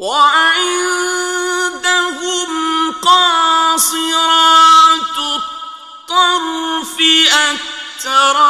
وعندهم قاصرات الطرف أترى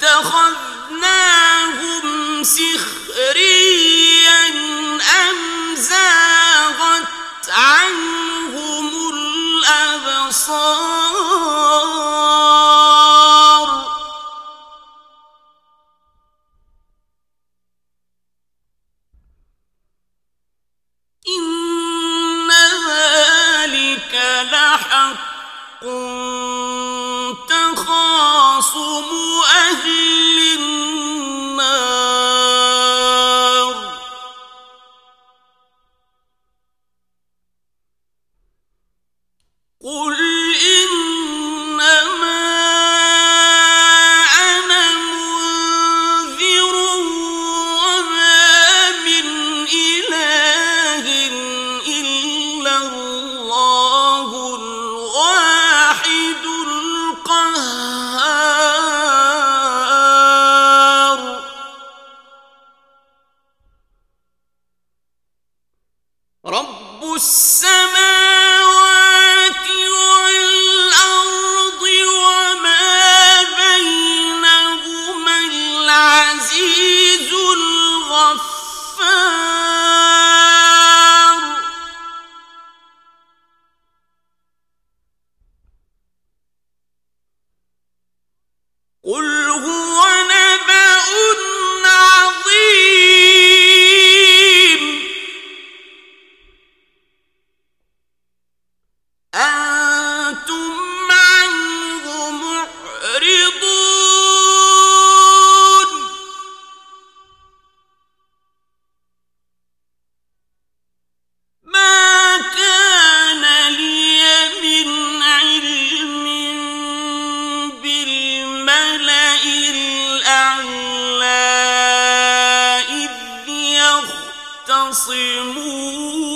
فاتخذناهم سخريا أم زاغت عنهم الأبصار؟ إن ذلك لا رب السماوات يَخْتَصِمُونَ